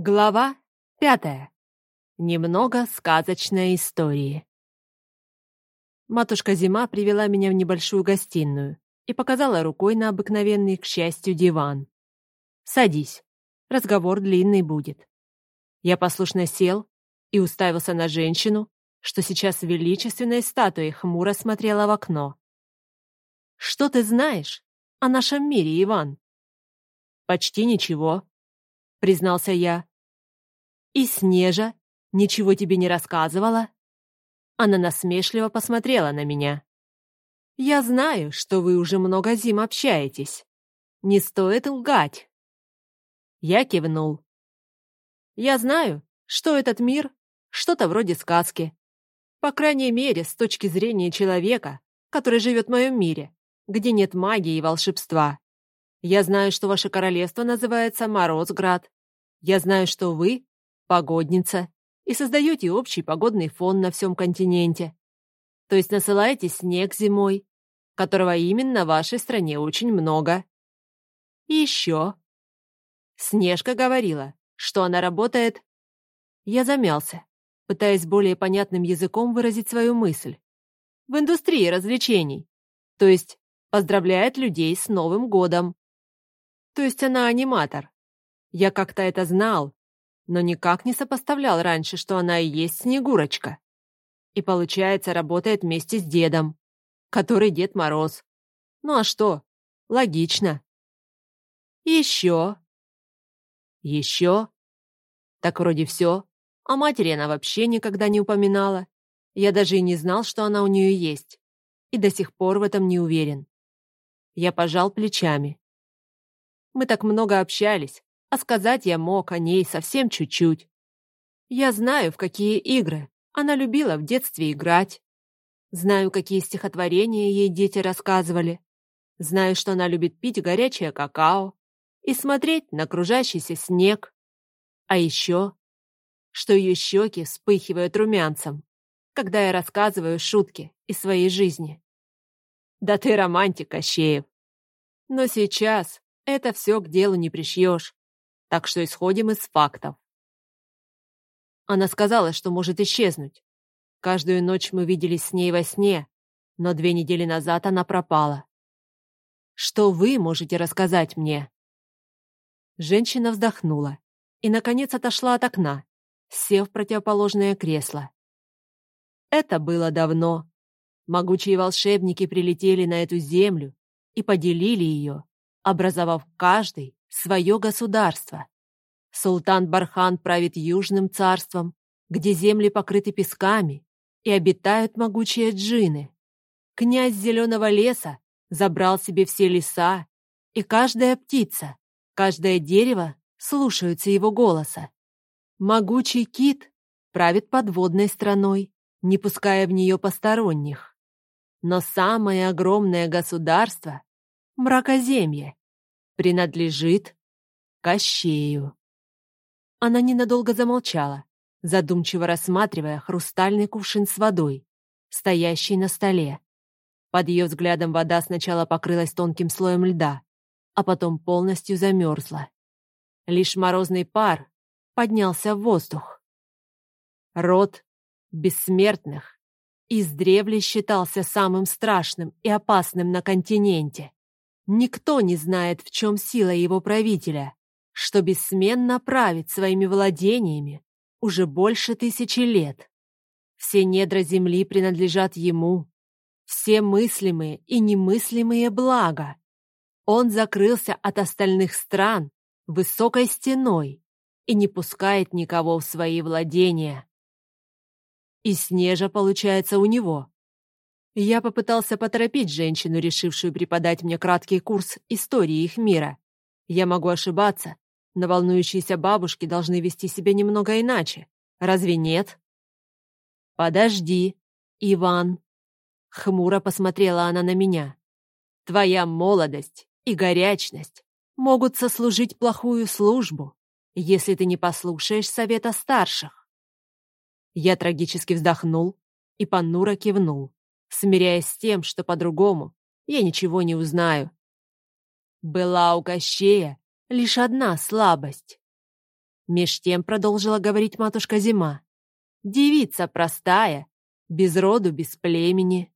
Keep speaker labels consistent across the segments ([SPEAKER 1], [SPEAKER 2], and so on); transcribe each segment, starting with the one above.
[SPEAKER 1] Глава пятая. Немного сказочной истории. Матушка Зима привела меня в небольшую гостиную и показала рукой на обыкновенный, к счастью, диван. «Садись. Разговор длинный будет». Я послушно сел и уставился на женщину, что сейчас величественной статуей хмуро смотрела в окно. «Что ты знаешь о нашем мире, Иван?» «Почти ничего», — признался я. «И Снежа ничего тебе не рассказывала?» Она насмешливо посмотрела на меня. «Я знаю, что вы уже много зим общаетесь. Не стоит лгать». Я кивнул. «Я знаю, что этот мир — что-то вроде сказки. По крайней мере, с точки зрения человека, который живет в моем мире, где нет магии и волшебства. Я знаю, что ваше королевство называется Морозград. Я знаю, что вы погодница, и создаете общий погодный фон на всем континенте. То есть насылаете снег зимой, которого именно в вашей стране очень много. И еще. Снежка говорила, что она работает... Я замялся, пытаясь более понятным языком выразить свою мысль. В индустрии развлечений. То есть поздравляет людей с Новым годом. То есть она аниматор. Я как-то это знал, но никак не сопоставлял раньше, что она и есть Снегурочка. И, получается, работает вместе с дедом, который Дед Мороз. Ну а что? Логично. Еще. Еще. Так вроде все. О матери она вообще никогда не упоминала. Я даже и не знал, что она у нее есть. И до сих пор в этом не уверен. Я пожал плечами. Мы так много общались, а сказать я мог о ней совсем чуть-чуть. Я знаю, в какие игры она любила в детстве играть. Знаю, какие стихотворения ей дети рассказывали. Знаю, что она любит пить горячее какао и смотреть на кружащийся снег. А еще, что ее щеки вспыхивают румянцем, когда я рассказываю шутки из своей жизни. Да ты романтик, Кощеев. Но сейчас это все к делу не пришьешь так что исходим из фактов. Она сказала, что может исчезнуть. Каждую ночь мы виделись с ней во сне, но две недели назад она пропала. Что вы можете рассказать мне?» Женщина вздохнула и, наконец, отошла от окна, сев в противоположное кресло. Это было давно. Могучие волшебники прилетели на эту землю и поделили ее, образовав каждый свое государство. Султан Бархан правит Южным царством, где земли покрыты песками и обитают могучие джины. Князь Зеленого леса забрал себе все леса, и каждая птица, каждое дерево слушаются его голоса. Могучий кит правит подводной страной, не пуская в нее посторонних. Но самое огромное государство — мракоземье, принадлежит Кощею. Она ненадолго замолчала, задумчиво рассматривая хрустальный кувшин с водой, стоящий на столе. Под ее взглядом вода сначала покрылась тонким слоем льда, а потом полностью замерзла. Лишь морозный пар поднялся в воздух. Род бессмертных издревле считался самым страшным и опасным на континенте. Никто не знает, в чем сила его правителя, что бессменно правит своими владениями уже больше тысячи лет. Все недра земли принадлежат ему, все мыслимые и немыслимые блага. Он закрылся от остальных стран высокой стеной и не пускает никого в свои владения. И снежа получается у него. Я попытался поторопить женщину, решившую преподать мне краткий курс истории их мира. Я могу ошибаться, но волнующиеся бабушки должны вести себя немного иначе. Разве нет? «Подожди, Иван!» Хмуро посмотрела она на меня. «Твоя молодость и горячность могут сослужить плохую службу, если ты не послушаешь совета старших». Я трагически вздохнул и понуро кивнул смиряясь с тем, что по-другому я ничего не узнаю. Была у Кощея лишь одна слабость. Меж тем продолжила говорить матушка Зима. Девица простая, без роду, без племени.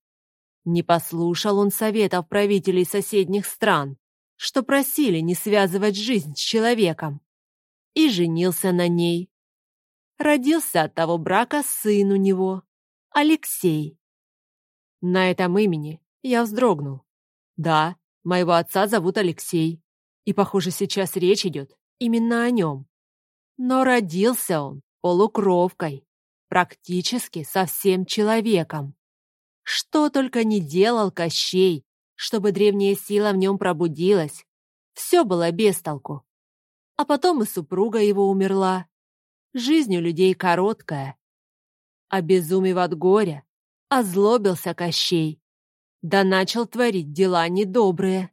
[SPEAKER 1] Не послушал он советов правителей соседних стран, что просили не связывать жизнь с человеком, и женился на ней. Родился от того брака сын у него, Алексей. На этом имени я вздрогнул. Да, моего отца зовут Алексей, и, похоже, сейчас речь идет именно о нем. Но родился он полукровкой, практически совсем человеком. Что только не делал Кощей, чтобы древняя сила в нем пробудилась. Все было без толку. А потом и супруга его умерла. Жизнь у людей короткая. Обезумев от горя, озлобился Кощей. Да начал творить дела недобрые.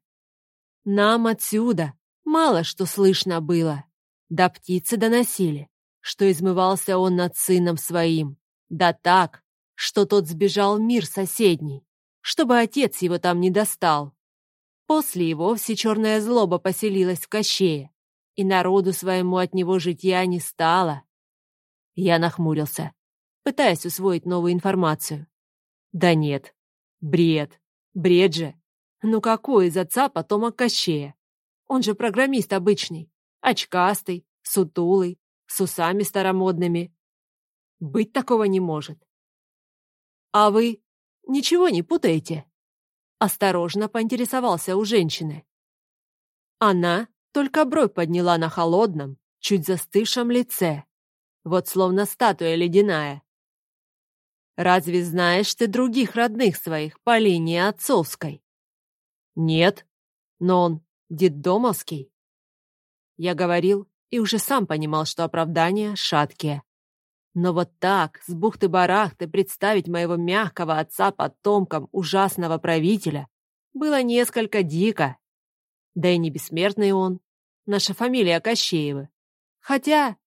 [SPEAKER 1] Нам отсюда мало что слышно было. Да птицы доносили, что измывался он над сыном своим. Да так, что тот сбежал в мир соседний, чтобы отец его там не достал. После его вовсе черная злоба поселилась в Кощее, и народу своему от него житья не стало. Я нахмурился, пытаясь усвоить новую информацию. Да нет, бред, бред же. Ну какой из отца потомок Кощея? Он же программист обычный, очкастый, сутулый, с усами старомодными. Быть такого не может. «А вы ничего не путаете?» Осторожно поинтересовался у женщины. Она только бровь подняла на холодном, чуть застывшем лице. Вот словно статуя ледяная. «Разве знаешь ты других родных своих по линии отцовской?» «Нет, но он детдомовский». Я говорил и уже сам понимал, что оправдания шаткие. Но вот так, с бухты-барахты, представить моего мягкого отца потомком ужасного правителя было несколько дико. Да и не бессмертный он. Наша фамилия Кощеевы. Хотя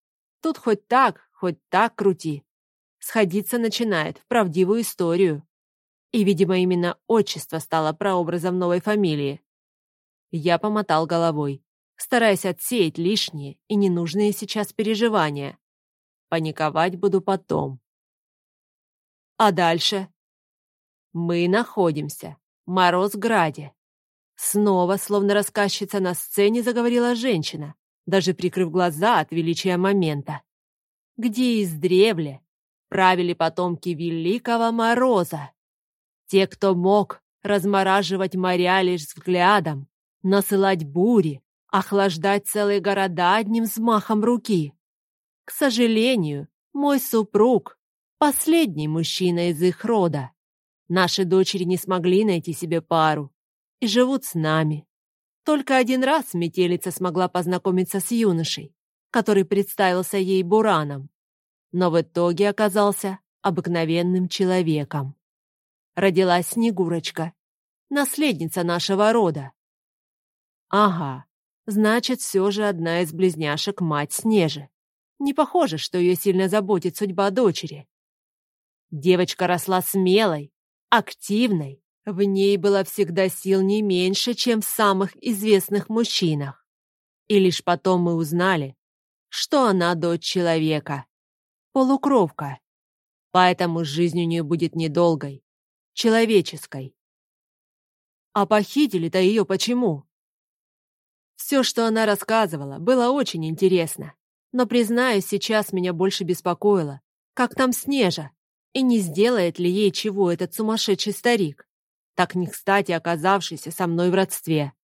[SPEAKER 1] тут хоть так, хоть так крути. Сходиться начинает в правдивую историю. И, видимо, именно отчество стало прообразом новой фамилии. Я помотал головой, стараясь отсеять лишние и ненужные сейчас переживания. Паниковать буду потом. А дальше? Мы находимся в Морозграде. Снова, словно рассказчица на сцене, заговорила женщина, даже прикрыв глаза от величия момента. Где издревле правили потомки Великого Мороза. Те, кто мог размораживать моря лишь взглядом, насылать бури, охлаждать целые города одним взмахом руки. К сожалению, мой супруг — последний мужчина из их рода. Наши дочери не смогли найти себе пару и живут с нами. Только один раз метелица смогла познакомиться с юношей, который представился ей Бураном, но в итоге оказался обыкновенным человеком. Родилась Снегурочка, наследница нашего рода. Ага, значит, все же одна из близняшек мать Снежи. Не похоже, что ее сильно заботит судьба дочери. Девочка росла смелой, активной. В ней было всегда сил не меньше, чем в самых известных мужчинах. И лишь потом мы узнали, что она дочь человека. Полукровка. Поэтому жизнь у нее будет недолгой, человеческой. А похитили-то ее почему? Все, что она рассказывала, было очень интересно. Но, признаюсь, сейчас меня больше беспокоило, как там Снежа, и не сделает ли ей чего этот сумасшедший старик, так не кстати оказавшийся со мной в родстве.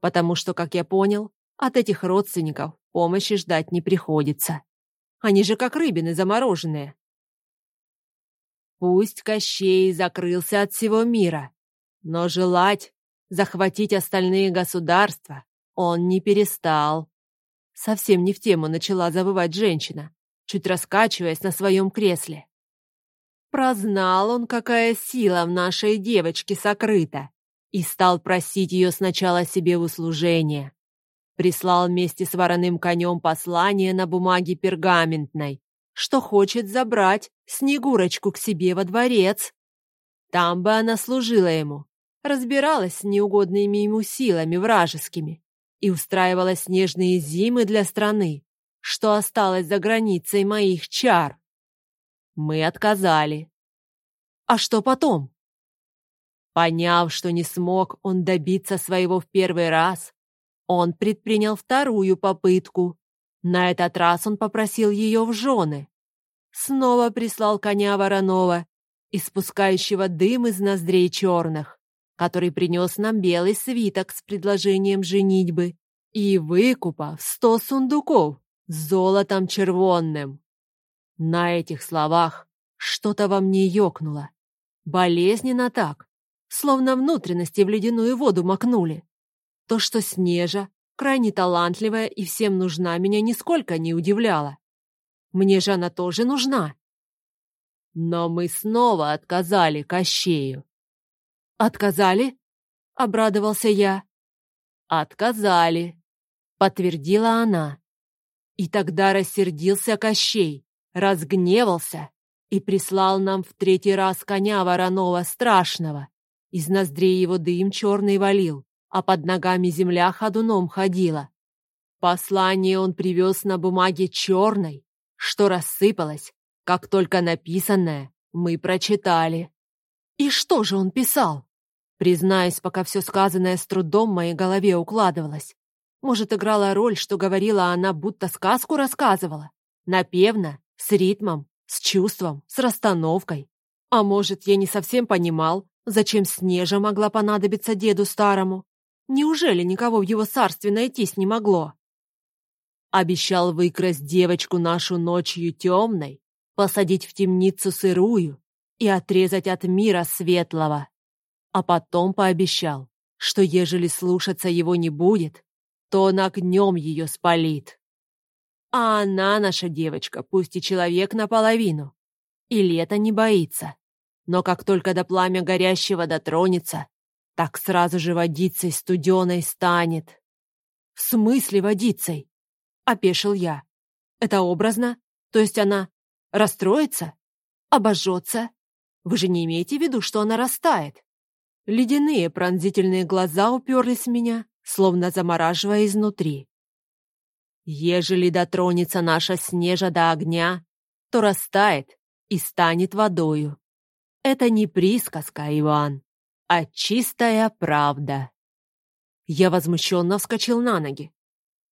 [SPEAKER 1] Потому что, как я понял, от этих родственников помощи ждать не приходится. Они же как рыбины замороженные. Пусть Кощей закрылся от всего мира, но желать захватить остальные государства он не перестал. Совсем не в тему начала завывать женщина, чуть раскачиваясь на своем кресле. Прознал он, какая сила в нашей девочке сокрыта, и стал просить ее сначала себе в услужение. Прислал вместе с вороным конем послание на бумаге пергаментной, что хочет забрать Снегурочку к себе во дворец. Там бы она служила ему, разбиралась с неугодными ему силами вражескими и устраивала снежные зимы для страны, что осталось за границей моих чар. Мы отказали. А что потом? Поняв, что не смог он добиться своего в первый раз, он предпринял вторую попытку. На этот раз он попросил ее в жены. Снова прислал коня Воронова, испускающего дым из ноздрей черных, который принес нам белый свиток с предложением женитьбы и выкупа в сто сундуков с золотом червонным. На этих словах что-то во мне ёкнуло. Болезненно так, словно внутренности в ледяную воду макнули. То, что Снежа, крайне талантливая и всем нужна, меня нисколько не удивляло. Мне же она тоже нужна. Но мы снова отказали Кощею. «Отказали?» — обрадовался я. «Отказали», — подтвердила она. И тогда рассердился Кощей, разгневался и прислал нам в третий раз коня вороного страшного. Из ноздрей его дым черный валил, а под ногами земля ходуном ходила. Послание он привез на бумаге черной, что рассыпалось, как только написанное мы прочитали. И что же он писал? Признаюсь, пока все сказанное с трудом в моей голове укладывалось. Может, играла роль, что говорила она, будто сказку рассказывала? Напевно, с ритмом, с чувством, с расстановкой. А может, я не совсем понимал, зачем Снежа могла понадобиться деду старому? Неужели никого в его царстве найтись не могло? Обещал выкрасть девочку нашу ночью темной, посадить в темницу сырую и отрезать от мира светлого. А потом пообещал, что ежели слушаться его не будет, то он огнем ее спалит. А она, наша девочка, пусть и человек наполовину, и лето не боится. Но как только до пламя горящего дотронется, так сразу же водицей студеной станет. В смысле водицей? Опешил я. Это образно? То есть она расстроится? Обожжется? Вы же не имеете в виду, что она растает? Ледяные пронзительные глаза уперлись в меня, словно замораживая изнутри. Ежели дотронется наша снежа до огня, то растает и станет водою. Это не присказка, Иван а чистая правда. Я возмущенно вскочил на ноги.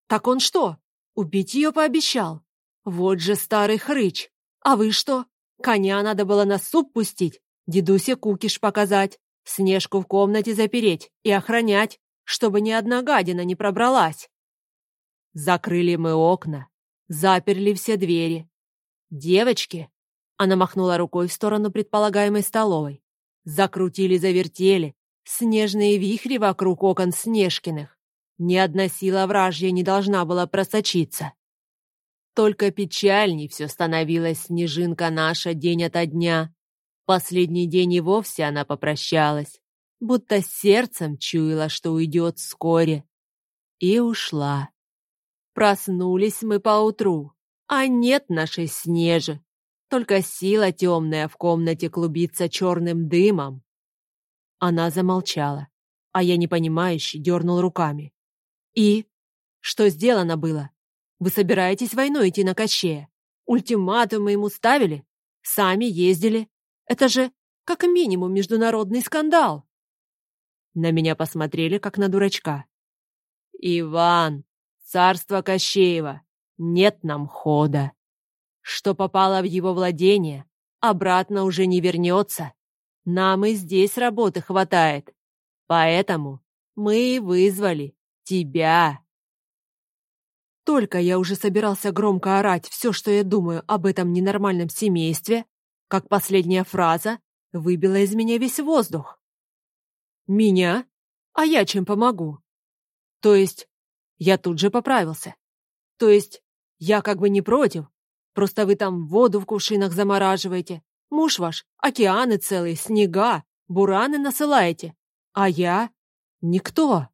[SPEAKER 1] Так он что, убить ее пообещал? Вот же старый хрыч. А вы что? Коня надо было на суп пустить, дедусе кукиш показать, снежку в комнате запереть и охранять, чтобы ни одна гадина не пробралась. Закрыли мы окна, заперли все двери. Девочки, она махнула рукой в сторону предполагаемой столовой, Закрутили-завертели, снежные вихри вокруг окон Снежкиных. Ни одна сила вражья не должна была просочиться. Только печальней все становилось снежинка наша день ото дня. Последний день и вовсе она попрощалась, будто сердцем чуяла, что уйдет вскоре. И ушла. Проснулись мы поутру, а нет нашей снежи. Только сила темная в комнате клубится черным дымом. Она замолчала, а я непонимающе дернул руками. И? Что сделано было? Вы собираетесь войной идти на Кощея? Ультиматумы ему ставили? Сами ездили? Это же как минимум международный скандал. На меня посмотрели, как на дурачка. «Иван, царство Кощеева, нет нам хода» что попало в его владение, обратно уже не вернется. Нам и здесь работы хватает. Поэтому мы и вызвали тебя. Только я уже собирался громко орать все, что я думаю об этом ненормальном семействе, как последняя фраза выбила из меня весь воздух. «Меня? А я чем помогу?» То есть, я тут же поправился. То есть, я как бы не против, Просто вы там воду в кувшинах замораживаете. Муж ваш — океаны целые, снега, бураны насылаете. А я — никто.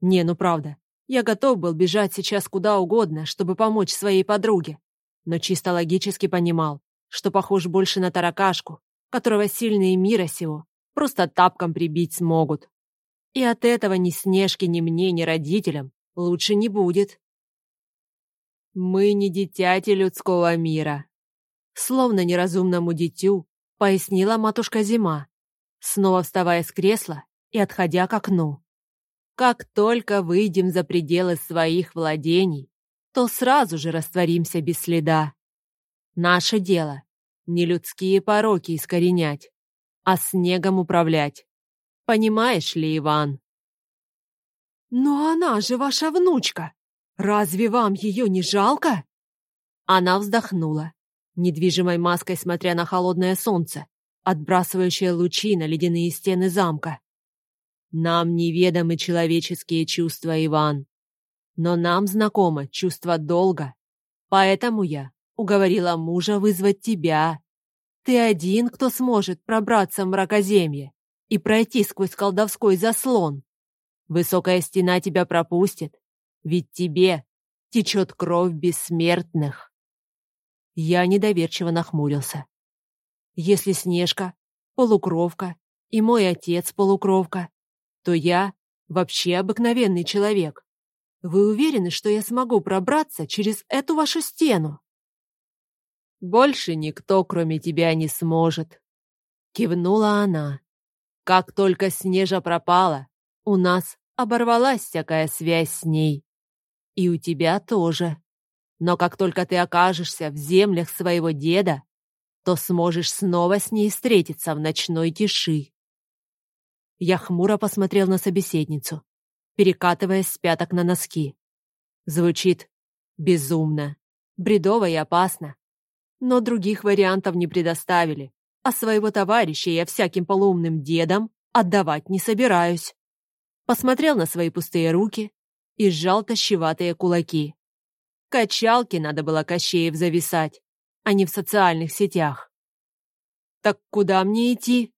[SPEAKER 1] Не, ну правда, я готов был бежать сейчас куда угодно, чтобы помочь своей подруге. Но чисто логически понимал, что похож больше на таракашку, которого сильные мира сего просто тапком прибить смогут. И от этого ни Снежки, ни мне, ни родителям лучше не будет. Мы не дитяти людского мира. Словно неразумному дитю, пояснила матушка Зима, снова вставая с кресла и отходя к окну. Как только выйдем за пределы своих владений, то сразу же растворимся без следа. Наше дело — не людские пороки искоренять, а снегом управлять. Понимаешь ли, Иван?
[SPEAKER 2] «Но она же ваша внучка! Разве вам ее не жалко?»
[SPEAKER 1] Она вздохнула, недвижимой маской смотря на холодное солнце, отбрасывающее лучи на ледяные стены замка. Нам неведомы человеческие чувства, Иван. Но нам знакомо чувство долга. Поэтому я уговорила мужа вызвать тебя. Ты один, кто сможет пробраться в мракоземье и пройти сквозь колдовской заслон. Высокая стена тебя пропустит, ведь тебе течет кровь бессмертных. Я недоверчиво нахмурился. Если Снежка — полукровка, и мой отец — полукровка, то я вообще обыкновенный человек. Вы уверены, что я смогу пробраться через эту вашу стену? Больше никто, кроме тебя, не сможет. Кивнула она. Как только Снежа пропала, у нас оборвалась всякая связь с ней. И у тебя тоже. Но как только ты окажешься в землях своего деда, то сможешь снова с ней встретиться в ночной тиши. Я хмуро посмотрел на собеседницу, перекатываясь с пяток на носки. Звучит безумно, бредово и опасно. Но других вариантов не предоставили, а своего товарища я всяким полуумным дедам отдавать не собираюсь. Посмотрел на свои пустые руки и сжал тащеватые кулаки. Качалки надо было Кощеев зависать, а не в социальных сетях. «Так куда мне идти?»